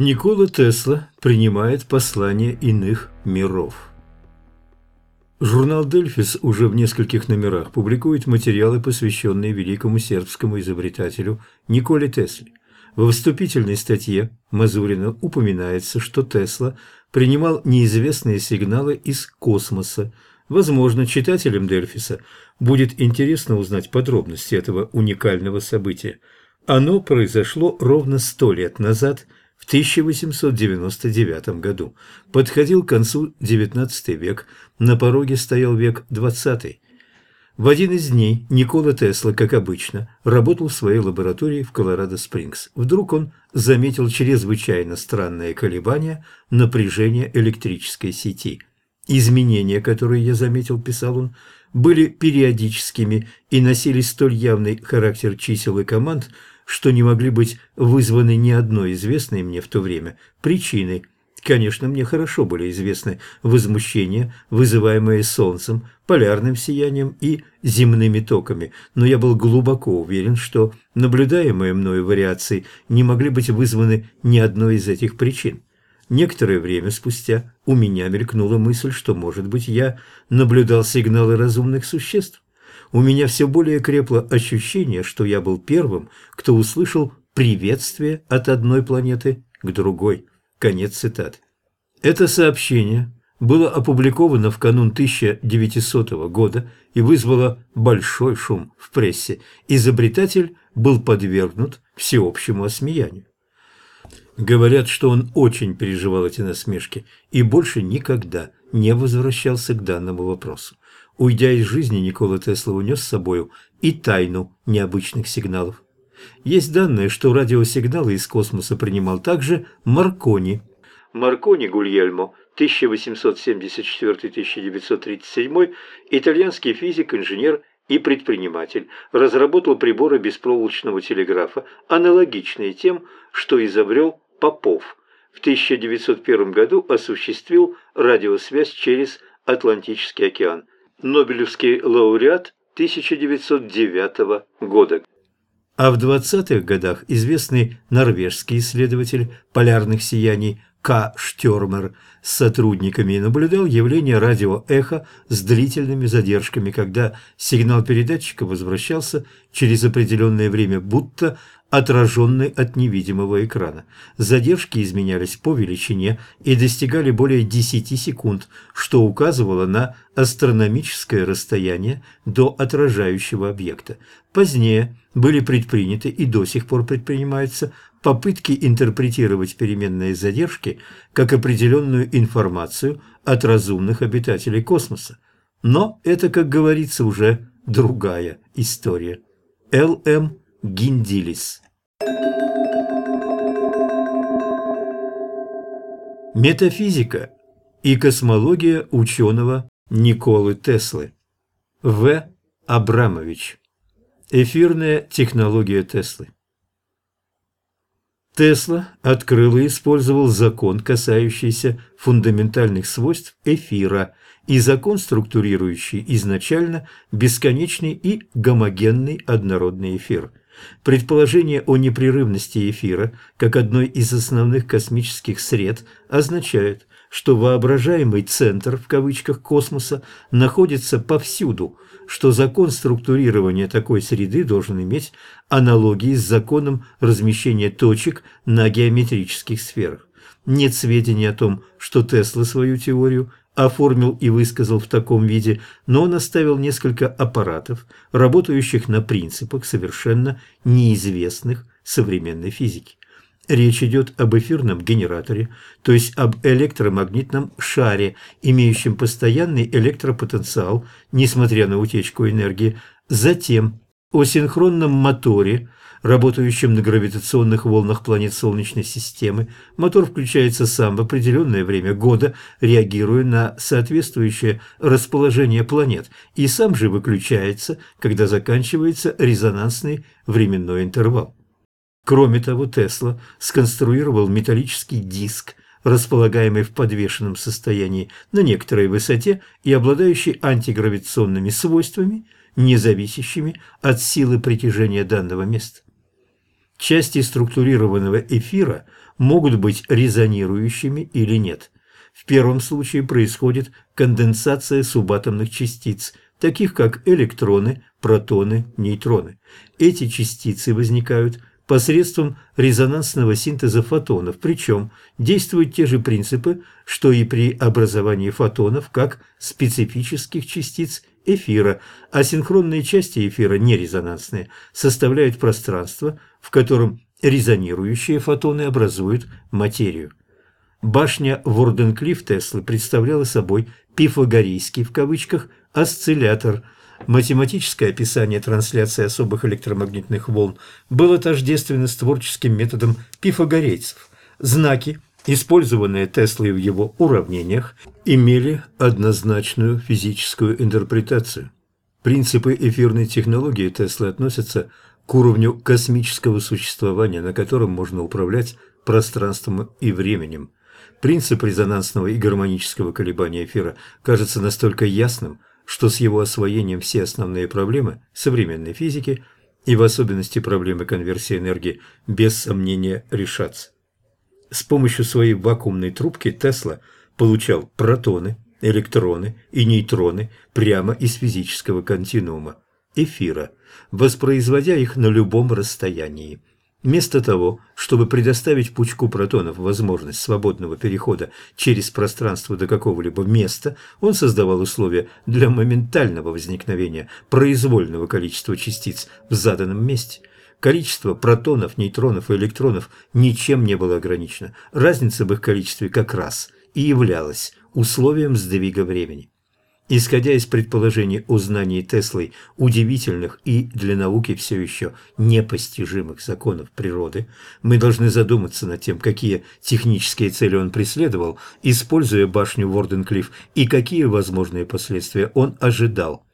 Никола Тесла принимает послание иных миров. Журнал «Дельфис» уже в нескольких номерах публикует материалы, посвященные великому сербскому изобретателю Николе Тесле. Во вступительной статье Мазурина упоминается, что Тесла принимал неизвестные сигналы из космоса. Возможно, читателям «Дельфиса» будет интересно узнать подробности этого уникального события. Оно произошло ровно сто лет назад – в 1899 году. Подходил к концу XIX век, на пороге стоял век XX. В один из дней Никола Тесла, как обычно, работал в своей лаборатории в Колорадо-Спрингс. Вдруг он заметил чрезвычайно странное колебание напряжения электрической сети. Изменения, которые я заметил, писал он, были периодическими и носили столь явный характер чисел и команд, что не могли быть вызваны ни одной известной мне в то время причиной. Конечно, мне хорошо были известны возмущения, вызываемые Солнцем, полярным сиянием и земными токами, но я был глубоко уверен, что наблюдаемые мною вариации не могли быть вызваны ни одной из этих причин. Некоторое время спустя у меня мелькнула мысль, что, может быть, я наблюдал сигналы разумных существ у меня все более крепло ощущение, что я был первым, кто услышал приветствие от одной планеты к другой. Конец цитаты. Это сообщение было опубликовано в канун 1900 года и вызвало большой шум в прессе. Изобретатель был подвергнут всеобщему осмеянию. Говорят, что он очень переживал эти насмешки и больше никогда не возвращался к данному вопросу. Уйдя из жизни, Никола Тесла унес с собою и тайну необычных сигналов. Есть данные, что радиосигналы из космоса принимал также Маркони. Маркони Гульельмо, 1874-1937, итальянский физик, инженер и предприниматель, разработал приборы беспроволочного телеграфа, аналогичные тем, что изобрел Попов. В 1901 году осуществил радиосвязь через Атлантический океан. Нобелевский лауреат 1909 года. А в 20-х годах известный норвежский исследователь полярных сияний К. Штёрмер с сотрудниками наблюдал явление радиоэха с длительными задержками, когда сигнал передатчика возвращался через определенное время, будто отраженный от невидимого экрана. Задержки изменялись по величине и достигали более 10 секунд, что указывало на астрономическое расстояние до отражающего объекта. Позднее были предприняты и до сих пор предпринимаются попытки интерпретировать переменные задержки как определенную информацию от разумных обитателей космоса. Но это, как говорится, уже другая история. Л.М. Гиндилис. Метафизика и космология ученого Николы Теслы. В. Абрамович. Эфирная технология Теслы. Тесла открыл и использовал закон, касающийся фундаментальных свойств эфира, и закон, структурирующий изначально бесконечный и гомогенный однородный эфир – Предположение о непрерывности эфира, как одной из основных космических сред, означает, что воображаемый «центр» в кавычках космоса находится повсюду, что закон структурирования такой среды должен иметь аналогии с законом размещения точек на геометрических сферах. Нет сведений о том, что Тесла свою теорию оформил и высказал в таком виде, но он оставил несколько аппаратов, работающих на принципах, совершенно неизвестных современной физике. Речь идет об эфирном генераторе, то есть об электромагнитном шаре, имеющем постоянный электропотенциал, несмотря на утечку энергии, затем о синхронном моторе, работающем на гравитационных волнах планет Солнечной системы. Мотор включается сам в определенное время года, реагируя на соответствующее расположение планет, и сам же выключается, когда заканчивается резонансный временной интервал. Кроме того, Тесла сконструировал металлический диск, располагаемый в подвешенном состоянии на некоторой высоте и обладающий антигравитационными свойствами, не зависящими от силы притяжения данного места. Части структурированного эфира могут быть резонирующими или нет. В первом случае происходит конденсация субатомных частиц, таких как электроны, протоны, нейтроны. Эти частицы возникают посредством резонансного синтеза фотонов, причем действуют те же принципы, что и при образовании фотонов как специфических частиц эфира, а синхронные части эфира, нерезонансные, составляют пространство, в котором резонирующие фотоны образуют материю. Башня Ворденклифф Теслы представляла собой «пифагорейский» в кавычках осциллятор – Математическое описание трансляции особых электромагнитных волн было тождественно с творческим методом пифагорейцев. Знаки, использованные Теслой в его уравнениях, имели однозначную физическую интерпретацию. Принципы эфирной технологии Теслы относятся к уровню космического существования, на котором можно управлять пространством и временем. Принцип резонансного и гармонического колебания эфира кажется настолько ясным, что с его освоением все основные проблемы современной физики и в особенности проблемы конверсии энергии без сомнения решатся. С помощью своей вакуумной трубки Тесла получал протоны, электроны и нейтроны прямо из физического континуума – эфира, воспроизводя их на любом расстоянии. Вместо того, чтобы предоставить пучку протонов возможность свободного перехода через пространство до какого-либо места, он создавал условия для моментального возникновения произвольного количества частиц в заданном месте. Количество протонов, нейтронов и электронов ничем не было ограничено. Разница в их количестве как раз и являлась условием сдвига времени. Исходя из предположений о знании Теслой удивительных и для науки все еще непостижимых законов природы, мы должны задуматься над тем, какие технические цели он преследовал, используя башню Ворденклифф, и какие возможные последствия он ожидал